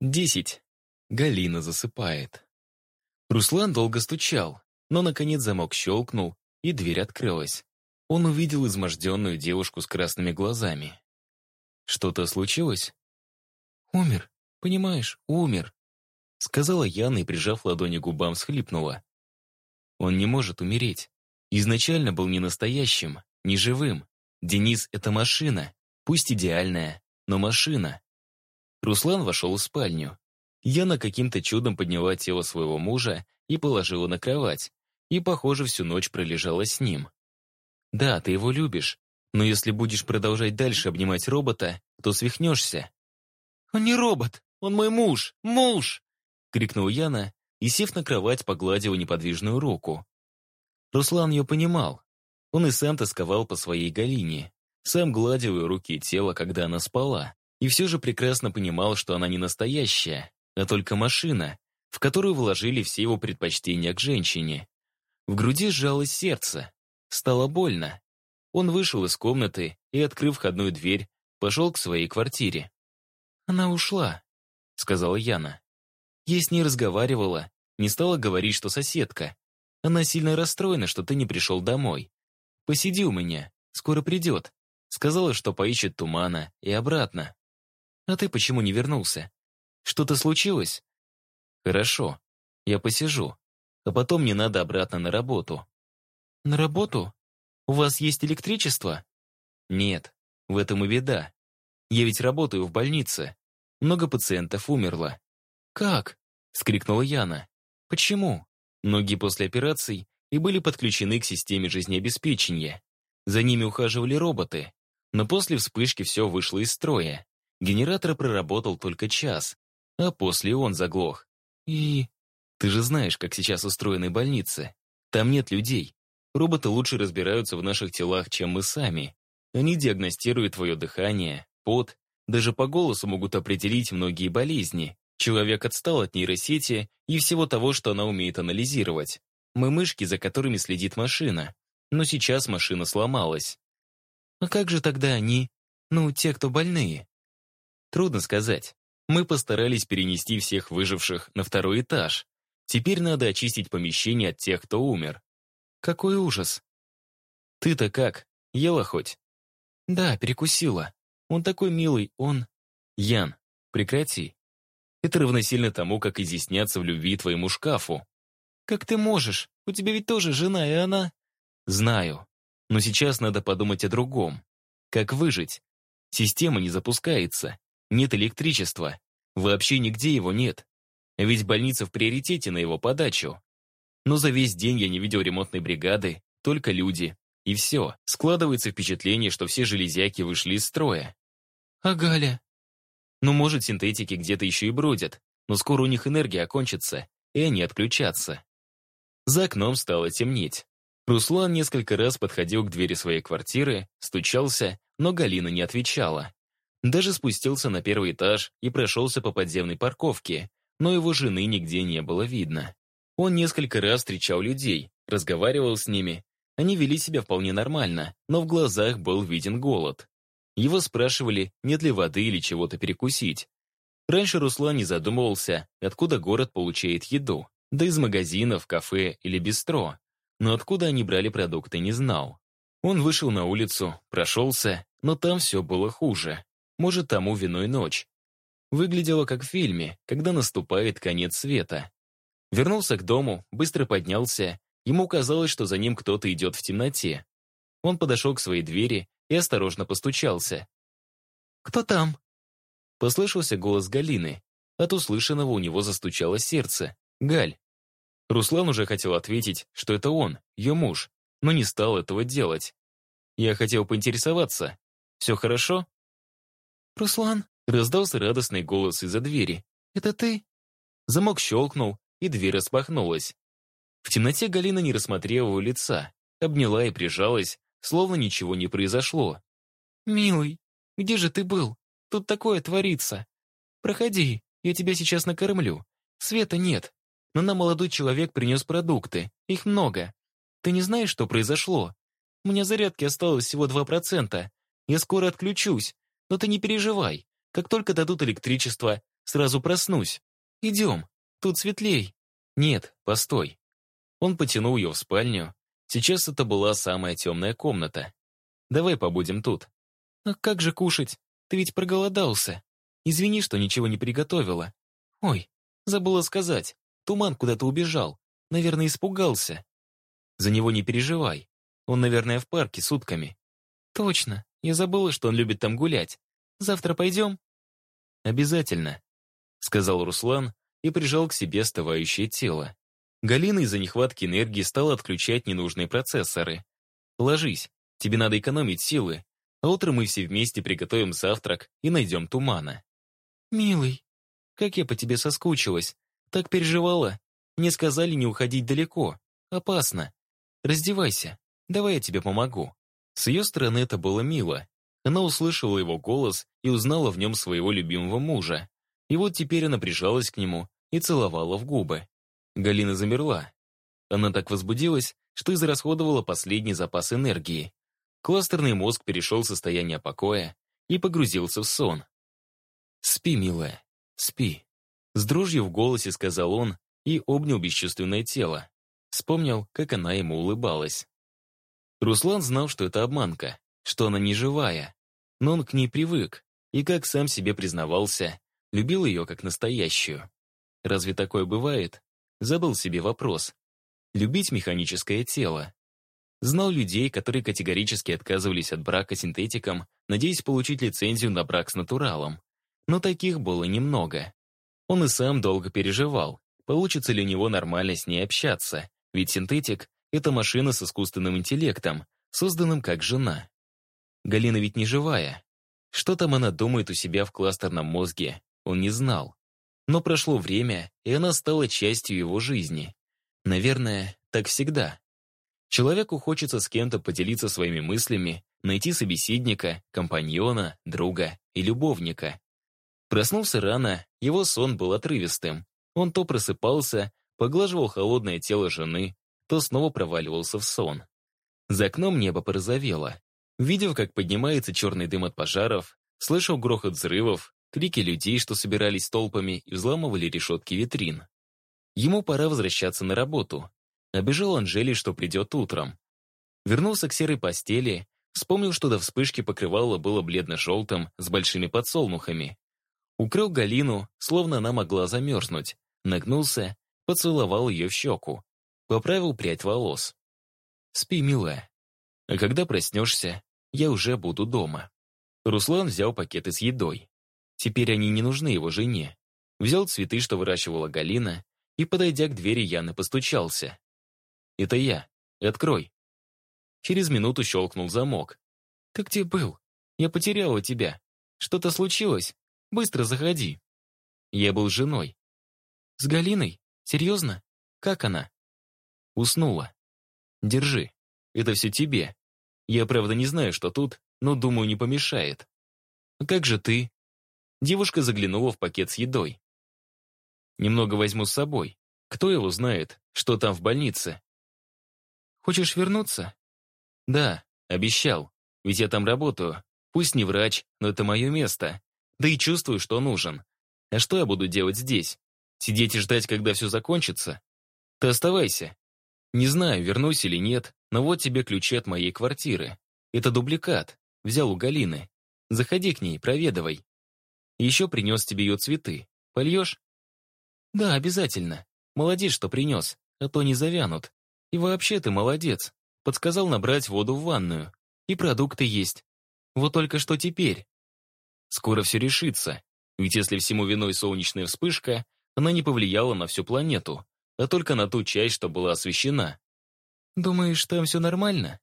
Десять. Галина засыпает. Руслан долго стучал, но, наконец, замок щелкнул, и дверь открылась. Он увидел изможденную девушку с красными глазами. «Что-то случилось?» «Умер, понимаешь, умер», сказала Яна и, прижав ладони к губам, схлипнула. «Он не может умереть. Изначально был не настоящим, не живым. Денис — это машина, пусть идеальная, но машина. Руслан вошел в спальню. Яна каким-то чудом подняла тело своего мужа и положила на кровать, и, похоже, всю ночь пролежала с ним. «Да, ты его любишь, но если будешь продолжать дальше обнимать робота, то свихнешься». «Он не робот, он мой муж, муж!» — крикнул Яна и, сев на кровать, погладила неподвижную руку. Руслан ее понимал. Он и сам тосковал по своей Галине, сам гладил ее руки и тело, когда она спала. И все же прекрасно понимал, что она не настоящая, а только машина, в которую вложили все его предпочтения к женщине. В груди сжалось сердце. Стало больно. Он вышел из комнаты и, открыв входную дверь, пошел к своей квартире. «Она ушла», — сказала Яна. Я с ней разговаривала, не стала говорить, что соседка. Она сильно расстроена, что ты не пришел домой. Посиди у меня, скоро придет. Сказала, что поищет тумана и обратно. А ты почему не вернулся? Что-то случилось? Хорошо, я посижу. А потом мне надо обратно на работу. На работу? У вас есть электричество? Нет, в этом и беда. Я ведь работаю в больнице. Много пациентов умерло. Как? Скрикнула Яна. Почему? Многие после операций и были подключены к системе жизнеобеспечения. За ними ухаживали роботы. Но после вспышки все вышло из строя. Генератор проработал только час, а после он заглох. И... Ты же знаешь, как сейчас устроены больницы. Там нет людей. Роботы лучше разбираются в наших телах, чем мы сами. Они диагностируют твое дыхание, пот, даже по голосу могут определить многие болезни. Человек отстал от нейросети и всего того, что она умеет анализировать. Мы мышки, за которыми следит машина. Но сейчас машина сломалась. А как же тогда они? Ну, те, кто больные? Трудно сказать. Мы постарались перенести всех выживших на второй этаж. Теперь надо очистить помещение от тех, кто умер. Какой ужас. Ты-то как? Ела хоть? Да, перекусила. Он такой милый, он... Ян, прекрати. Это равносильно тому, как изъясняться в любви твоему шкафу. Как ты можешь? У тебя ведь тоже жена, и она... Знаю. Но сейчас надо подумать о другом. Как выжить? Система не запускается. Нет электричества. Вообще нигде его нет. Ведь больница в приоритете на его подачу. Но за весь день я не видел ремонтной бригады, только люди. И все. Складывается впечатление, что все железяки вышли из строя. А Галя? Ну, может, синтетики где-то еще и бродят, но скоро у них энергия окончится, и они отключатся. За окном стало темнеть. Руслан несколько раз подходил к двери своей квартиры, стучался, но Галина не отвечала. Даже спустился на первый этаж и прошелся по подземной парковке, но его жены нигде не было видно. Он несколько раз встречал людей, разговаривал с ними. Они вели себя вполне нормально, но в глазах был виден голод. Его спрашивали, нет ли воды или чего-то перекусить. Раньше Руслан не задумывался, откуда город получает еду, да из магазинов, кафе или бистро. Но откуда они брали продукты, не знал. Он вышел на улицу, прошелся, но там все было хуже. Может, тому виной ночь. Выглядело как в фильме, когда наступает конец света. Вернулся к дому, быстро поднялся. Ему казалось, что за ним кто-то идет в темноте. Он подошел к своей двери и осторожно постучался. «Кто там?» Послышался голос Галины. От услышанного у него застучало сердце. «Галь». Руслан уже хотел ответить, что это он, ее муж, но не стал этого делать. Я хотел поинтересоваться. «Все хорошо?» «Руслан?» — раздался радостный голос из-за двери. «Это ты?» Замок щелкнул, и дверь распахнулась. В темноте Галина не рассмотрела его лица, обняла и прижалась, словно ничего не произошло. «Милый, где же ты был? Тут такое творится. Проходи, я тебя сейчас накормлю. Света нет, но нам молодой человек принес продукты, их много. Ты не знаешь, что произошло? У меня зарядки осталось всего 2%. Я скоро отключусь, но ты не переживай. Как только дадут электричество, сразу проснусь. Идем, тут светлей. Нет, постой. Он потянул ее в спальню. Сейчас это была самая темная комната. Давай побудем тут. А как же кушать? Ты ведь проголодался. Извини, что ничего не приготовила. Ой, забыла сказать. Туман куда-то убежал. Наверное, испугался. За него не переживай. Он, наверное, в парке сутками. Точно. Я забыла, что он любит там гулять. Завтра пойдем? Обязательно, сказал Руслан и прижал к себе остывающее тело. Галина из-за нехватки энергии стала отключать ненужные процессоры. «Ложись, тебе надо экономить силы, а утром мы все вместе приготовим завтрак и найдем тумана». «Милый, как я по тебе соскучилась. Так переживала. Мне сказали не уходить далеко. Опасно. Раздевайся, давай я тебе помогу». С ее стороны это было мило. Она услышала его голос и узнала в нем своего любимого мужа. И вот теперь она прижалась к нему и целовала в губы. Галина замерла. Она так возбудилась, что израсходовала последний запас энергии. Кластерный мозг перешел в состояние покоя и погрузился в сон. «Спи, милая, спи», — с дрожью в голосе сказал он и обнял бесчувственное тело. Вспомнил, как она ему улыбалась. Руслан знал, что это обманка, что она не живая, но он к ней привык и, как сам себе признавался, любил ее как настоящую. Разве такое бывает? Задал себе вопрос. Любить механическое тело. Знал людей, которые категорически отказывались от брака синтетиком, надеясь получить лицензию на брак с натуралом. Но таких было немного. Он и сам долго переживал, получится ли у него нормально с ней общаться, ведь синтетик — это машина с искусственным интеллектом, созданным как жена. Галина ведь не живая. Что там она думает у себя в кластерном мозге, он не знал. Но прошло время, и она стала частью его жизни. Наверное, так всегда. Человеку хочется с кем-то поделиться своими мыслями, найти собеседника, компаньона, друга и любовника. Проснулся рано, его сон был отрывистым. Он то просыпался, поглаживал холодное тело жены, то снова проваливался в сон. За окном небо порозовело. Видев, как поднимается черный дым от пожаров, слышал грохот взрывов, крики людей, что собирались толпами и взламывали решетки витрин. Ему пора возвращаться на работу. Обежал Анжели, что придет утром. Вернулся к серой постели, вспомнил, что до вспышки покрывало было бледно-желтым с большими подсолнухами. Укрыл Галину, словно она могла замерзнуть, нагнулся, поцеловал ее в щеку, поправил прядь волос. «Спи, милая. А когда проснешься, я уже буду дома». Руслан взял пакеты с едой. Теперь они не нужны его жене. Взял цветы, что выращивала Галина, и, подойдя к двери, Яны постучался. «Это я. Открой». Через минуту щелкнул замок. «Ты где был? Я потеряла тебя. Что-то случилось? Быстро заходи». Я был женой. «С Галиной? Серьезно? Как она?» Уснула. «Держи. Это все тебе. Я, правда, не знаю, что тут, но, думаю, не помешает. А как же ты? Девушка заглянула в пакет с едой. «Немного возьму с собой. Кто его знает, что там в больнице?» «Хочешь вернуться?» «Да, обещал. Ведь я там работаю. Пусть не врач, но это мое место. Да и чувствую, что нужен. А что я буду делать здесь? Сидеть и ждать, когда все закончится? Ты оставайся. Не знаю, вернусь или нет, но вот тебе ключи от моей квартиры. Это дубликат. Взял у Галины. Заходи к ней, проведывай. Еще принес тебе ее цветы. Польешь? Да, обязательно. Молодец, что принес, а то не завянут. И вообще ты молодец. Подсказал набрать воду в ванную. И продукты есть. Вот только что теперь. Скоро все решится. Ведь если всему виной солнечная вспышка, она не повлияла на всю планету, а только на ту часть, что была освещена. Думаешь, там все нормально?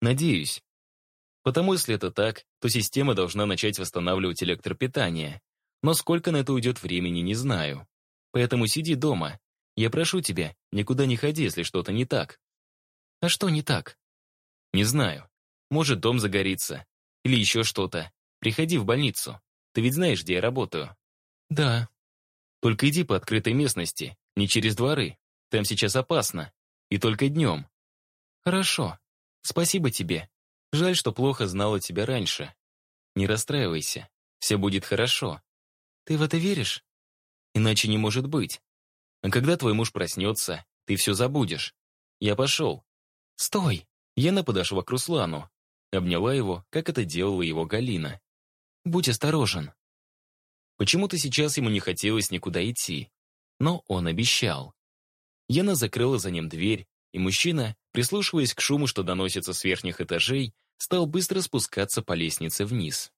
Надеюсь. Потому если это так, то система должна начать восстанавливать электропитание. Но сколько на это уйдет времени, не знаю. Поэтому сиди дома. Я прошу тебя, никуда не ходи, если что-то не так. А что не так? Не знаю. Может, дом загорится. Или еще что-то. Приходи в больницу. Ты ведь знаешь, где я работаю? Да. Только иди по открытой местности, не через дворы. Там сейчас опасно. И только днем. Хорошо. Спасибо тебе. Жаль, что плохо знала тебя раньше. Не расстраивайся, все будет хорошо. Ты в это веришь? Иначе не может быть. А когда твой муж проснется, ты все забудешь. Я пошел. Стой! Яна подошла к Руслану. Обняла его, как это делала его Галина. Будь осторожен. Почему-то сейчас ему не хотелось никуда идти. Но он обещал. Яна закрыла за ним дверь, и мужчина, прислушиваясь к шуму, что доносится с верхних этажей, стал быстро спускаться по лестнице вниз.